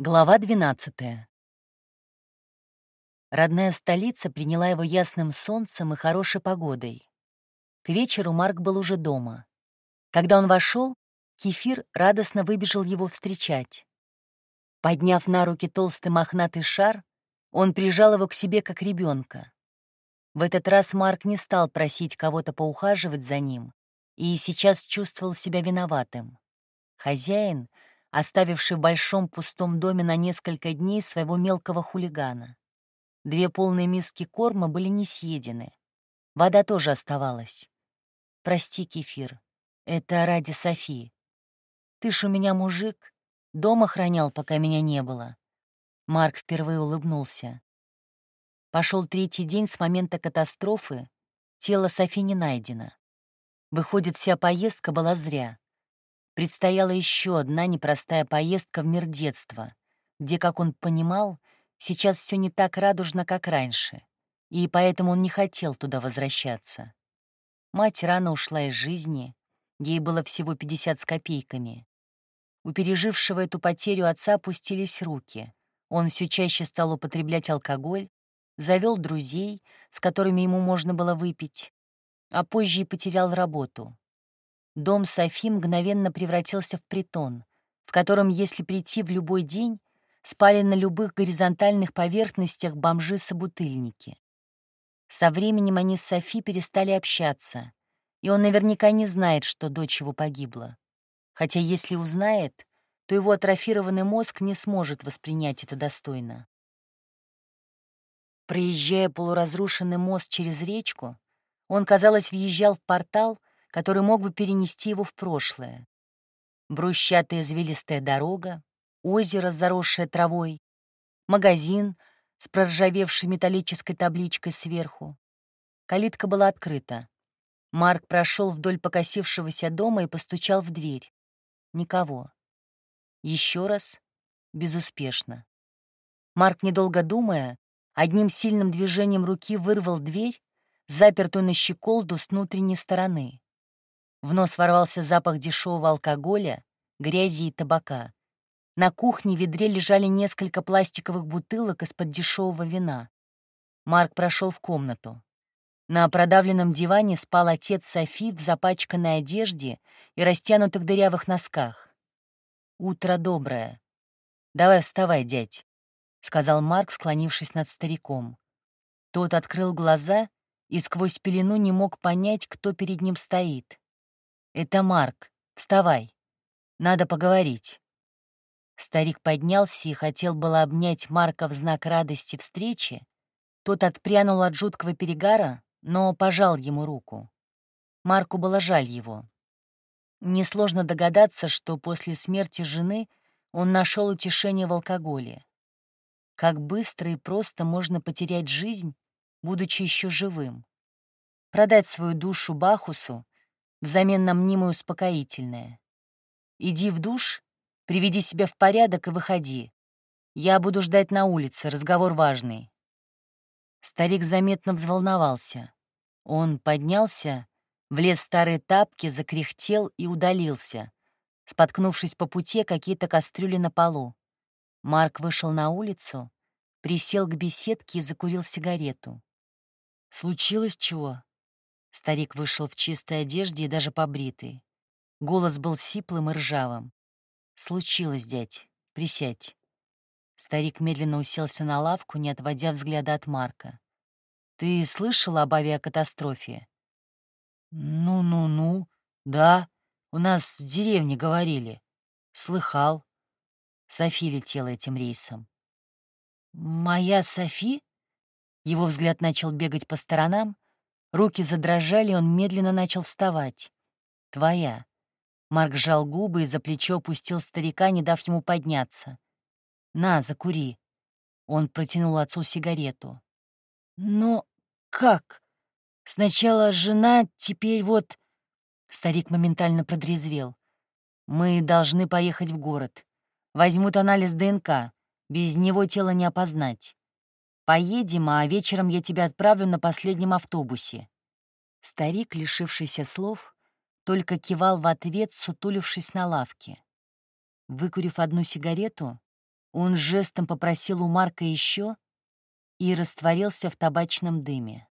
Глава 12 Родная столица приняла его ясным солнцем и хорошей погодой. К вечеру Марк был уже дома. Когда он вошел, Кефир радостно выбежал его встречать. Подняв на руки толстый мохнатый шар, он прижал его к себе как ребенка. В этот раз Марк не стал просить кого-то поухаживать за ним и сейчас чувствовал себя виноватым. Хозяин — оставивший в большом пустом доме на несколько дней своего мелкого хулигана. Две полные миски корма были не съедены. Вода тоже оставалась. «Прости, Кефир, это ради Софии. Ты ж у меня мужик, дом охранял, пока меня не было». Марк впервые улыбнулся. Пошел третий день с момента катастрофы, тело Софи не найдено. Выходит, вся поездка была зря. Предстояла еще одна непростая поездка в мир детства, где, как он понимал, сейчас все не так радужно, как раньше, и поэтому он не хотел туда возвращаться. Мать рано ушла из жизни, ей было всего 50 с копейками. У пережившего эту потерю отца опустились руки. Он все чаще стал употреблять алкоголь, завел друзей, с которыми ему можно было выпить, а позже и потерял работу. Дом Софи мгновенно превратился в притон, в котором, если прийти в любой день, спали на любых горизонтальных поверхностях бомжи-собутыльники. Со временем они с Софи перестали общаться, и он наверняка не знает, что дочь его погибла. Хотя если узнает, то его атрофированный мозг не сможет воспринять это достойно. Проезжая полуразрушенный мост через речку, он, казалось, въезжал в портал, который мог бы перенести его в прошлое. Брусчатая извилистая дорога, озеро, заросшее травой, магазин с проржавевшей металлической табличкой сверху. Калитка была открыта. Марк прошел вдоль покосившегося дома и постучал в дверь. Никого. Еще раз. Безуспешно. Марк, недолго думая, одним сильным движением руки вырвал дверь, запертую на щеколду с внутренней стороны. В нос ворвался запах дешевого алкоголя, грязи и табака. На кухне в ведре лежали несколько пластиковых бутылок из-под дешевого вина. Марк прошел в комнату. На продавленном диване спал отец Софи в запачканной одежде и растянутых дырявых носках. «Утро доброе. Давай вставай, дядь», — сказал Марк, склонившись над стариком. Тот открыл глаза и сквозь пелену не мог понять, кто перед ним стоит. «Это Марк. Вставай. Надо поговорить». Старик поднялся и хотел было обнять Марка в знак радости встречи. Тот отпрянул от жуткого перегара, но пожал ему руку. Марку было жаль его. Несложно догадаться, что после смерти жены он нашел утешение в алкоголе. Как быстро и просто можно потерять жизнь, будучи еще живым. Продать свою душу Бахусу взамен на мнимое успокоительное. «Иди в душ, приведи себя в порядок и выходи. Я буду ждать на улице, разговор важный». Старик заметно взволновался. Он поднялся, влез в старые тапки, закряхтел и удалился, споткнувшись по пути какие-то кастрюли на полу. Марк вышел на улицу, присел к беседке и закурил сигарету. «Случилось чего?» Старик вышел в чистой одежде и даже побритый. Голос был сиплым и ржавым. «Случилось, дядь. Присядь». Старик медленно уселся на лавку, не отводя взгляда от Марка. «Ты слышал об авиакатастрофе?» «Ну-ну-ну, да. У нас в деревне говорили. Слыхал. Софи летела этим рейсом». «Моя Софи?» Его взгляд начал бегать по сторонам, Руки задрожали, он медленно начал вставать. «Твоя». Марк сжал губы и за плечо опустил старика, не дав ему подняться. «На, закури». Он протянул отцу сигарету. «Но как? Сначала жена, теперь вот...» Старик моментально продрезвел. «Мы должны поехать в город. Возьмут анализ ДНК. Без него тело не опознать. Поедем, а вечером я тебя отправлю на последнем автобусе». Старик, лишившийся слов, только кивал в ответ, сутулившись на лавке. Выкурив одну сигарету, Он жестом попросил у Марка еще и растворился в табачном дыме.